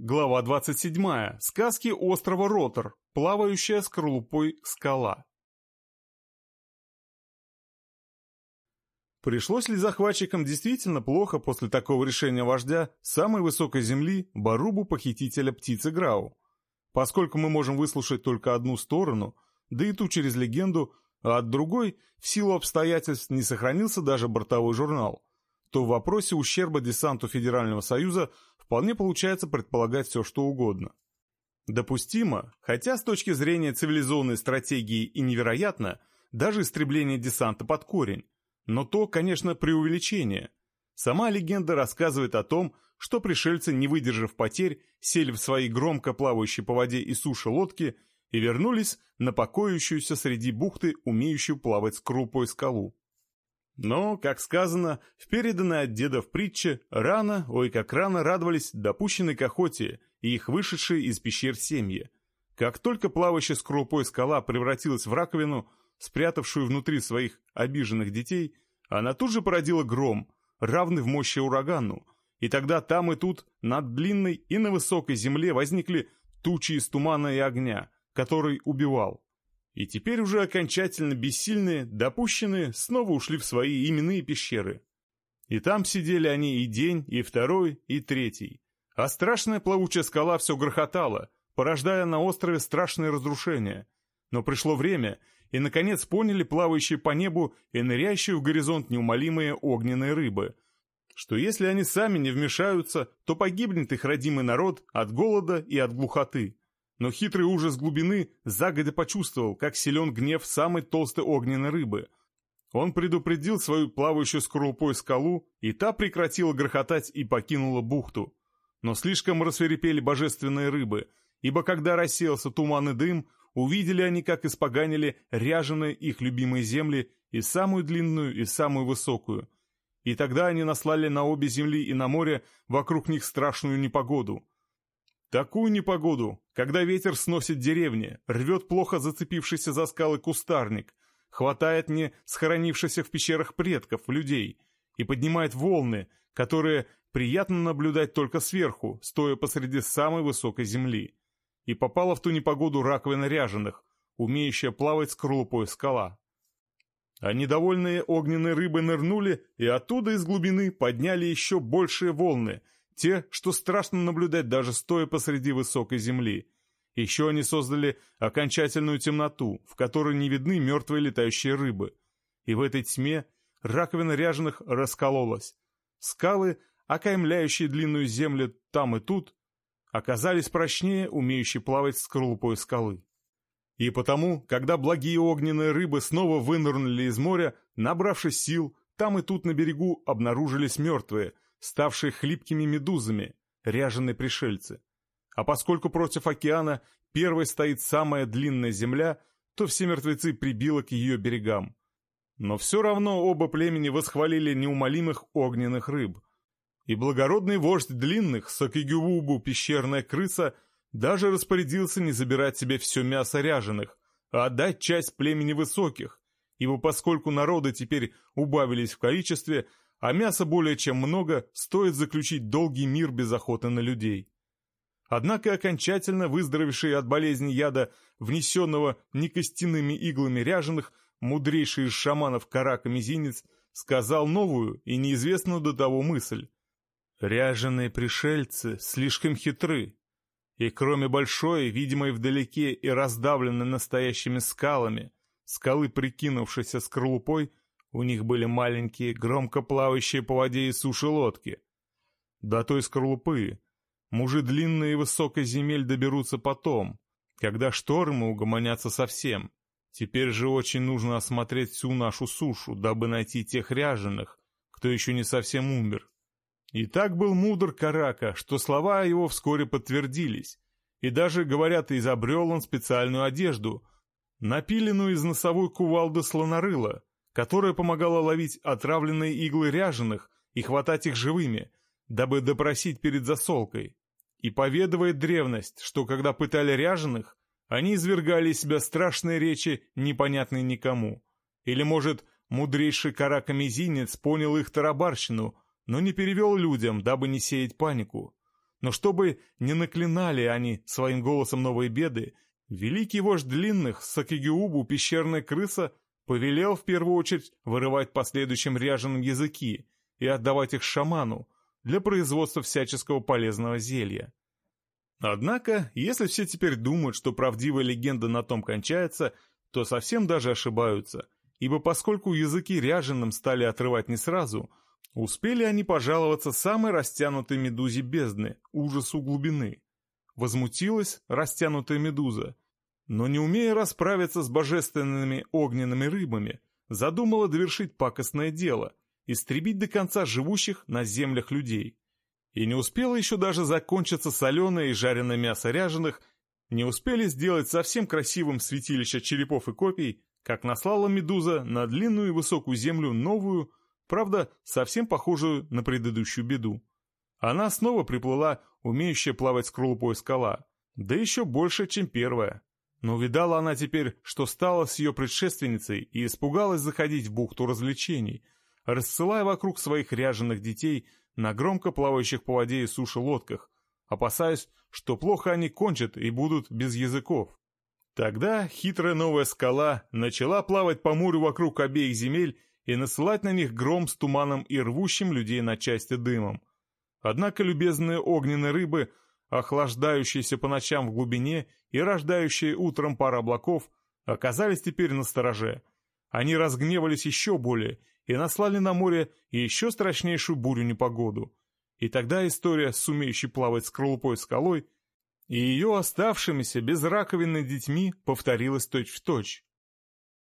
Глава 27. Сказки острова Ротор. Плавающая скорлупой скала. Пришлось ли захватчикам действительно плохо после такого решения вождя самой высокой земли Барубу-похитителя птицы Грау? Поскольку мы можем выслушать только одну сторону, да и ту через легенду, а от другой, в силу обстоятельств, не сохранился даже бортовой журнал – то в вопросе ущерба десанту Федерального Союза вполне получается предполагать все, что угодно. Допустимо, хотя с точки зрения цивилизованной стратегии и невероятно, даже истребление десанта под корень. Но то, конечно, преувеличение. Сама легенда рассказывает о том, что пришельцы, не выдержав потерь, сели в свои громко плавающие по воде и суше лодки и вернулись на покоящуюся среди бухты, умеющую плавать с крупой скалу. Но, как сказано, в переданной от дедов притче, рано, ой как рано радовались допущенной к охоте и их вышедшие из пещер семьи. Как только плавающая с крупой скала превратилась в раковину, спрятавшую внутри своих обиженных детей, она тут же породила гром, равный в мощи урагану, и тогда там и тут, над длинной и на высокой земле возникли тучи из тумана и огня, который убивал. И теперь уже окончательно бессильные, допущенные, снова ушли в свои именные пещеры. И там сидели они и день, и второй, и третий. А страшная плавучая скала все грохотала, порождая на острове страшные разрушения. Но пришло время, и, наконец, поняли плавающие по небу и ныряющие в горизонт неумолимые огненные рыбы, что если они сами не вмешаются, то погибнет их родимый народ от голода и от глухоты. Но хитрый ужас глубины загодя почувствовал, как силен гнев самой толстой огненной рыбы. Он предупредил свою плавающую скорлупой скалу, и та прекратила грохотать и покинула бухту. Но слишком рассверепели божественные рыбы, ибо когда рассеялся туман и дым, увидели они, как испоганили ряженые их любимые земли и самую длинную, и самую высокую. И тогда они наслали на обе земли и на море вокруг них страшную непогоду — Такую непогоду, когда ветер сносит деревни, рвет плохо зацепившийся за скалы кустарник, хватает не схоронившихся в пещерах предков, людей, и поднимает волны, которые приятно наблюдать только сверху, стоя посреди самой высокой земли. И попала в ту непогоду раковина ряженых, умеющая плавать скорлупой скала. А недовольные огненные рыбы нырнули, и оттуда из глубины подняли еще большие волны — те, что страшно наблюдать даже стоя посреди высокой земли. Еще они создали окончательную темноту, в которой не видны мертвые летающие рыбы. И в этой тьме раковина ряженых раскололась. Скалы, окаймляющие длинную землю там и тут, оказались прочнее, умеющие плавать скорлупой скалы. И потому, когда благие огненные рыбы снова вынырнули из моря, набравшись сил, там и тут на берегу обнаружились мертвые — ставшие хлипкими медузами, ряженые пришельцы. А поскольку против океана первой стоит самая длинная земля, то все мертвецы прибило к ее берегам. Но все равно оба племени восхвалили неумолимых огненных рыб. И благородный вождь длинных, Сакигювубу, пещерная крыса, даже распорядился не забирать себе все мясо ряженых, а отдать часть племени высоких, ибо поскольку народы теперь убавились в количестве, а мяса более чем много, стоит заключить долгий мир без охоты на людей. Однако окончательно выздоровевший от болезни яда, внесенного не костяными иглами ряженых, мудрейший из шаманов Карака-мизинец, сказал новую и неизвестную до того мысль. «Ряженые пришельцы слишком хитры, и кроме большой, видимой вдалеке и раздавленной настоящими скалами, скалы, прикинувшейся скорлупой, у них были маленькие, громко плавающие по воде и суше лодки. До той скорлупы мужи длинные и высокой земель доберутся потом, когда штормы угомонятся совсем. Теперь же очень нужно осмотреть всю нашу сушу, дабы найти тех ряженых, кто еще не совсем умер. И так был мудр Карака, что слова его вскоре подтвердились. И даже, говорят, изобрел он специальную одежду, напиленную из носовой кувалды слонорыла, которая помогала ловить отравленные иглы ряженых и хватать их живыми, дабы допросить перед засолкой. И поведывает древность, что когда пытали ряженых, они извергали из себя страшные речи, непонятные никому. Или, может, мудрейший каракамизинец понял их тарабарщину, но не перевел людям, дабы не сеять панику. Но чтобы не наклинали они своим голосом новые беды, великий вождь длинных Сакигиубу, пещерная крыса, повелел в первую очередь вырывать последующим ряженым языки и отдавать их шаману для производства всяческого полезного зелья. Однако, если все теперь думают, что правдивая легенда на том кончается, то совсем даже ошибаются, ибо поскольку языки ряженым стали отрывать не сразу – Успели они пожаловаться самой растянутой медузе бездны, ужасу глубины. Возмутилась растянутая медуза, но не умея расправиться с божественными огненными рыбами, задумала довершить пакостное дело, истребить до конца живущих на землях людей. И не успела еще даже закончиться соленое и жареное мясо ряженых, не успели сделать совсем красивым святилище черепов и копий, как наслала медуза на длинную и высокую землю новую, Правда, совсем похожую на предыдущую беду. Она снова приплыла, умеющая плавать скорлупой скала, да еще больше, чем первая. Но увидала она теперь, что стала с ее предшественницей и испугалась заходить в бухту развлечений, рассылая вокруг своих ряженых детей на громко плавающих по воде и суше лодках, опасаясь, что плохо они кончат и будут без языков. Тогда хитрая новая скала начала плавать по морю вокруг обеих земель и насылать на них гром с туманом и рвущим людей на части дымом. Однако любезные огненные рыбы, охлаждающиеся по ночам в глубине и рождающие утром пар облаков, оказались теперь на стороже. Они разгневались еще более и наслали на море еще страшнейшую бурю-непогоду. И тогда история с умеющей плавать скорлупой скалой и ее оставшимися без раковины детьми повторилась точь-в-точь.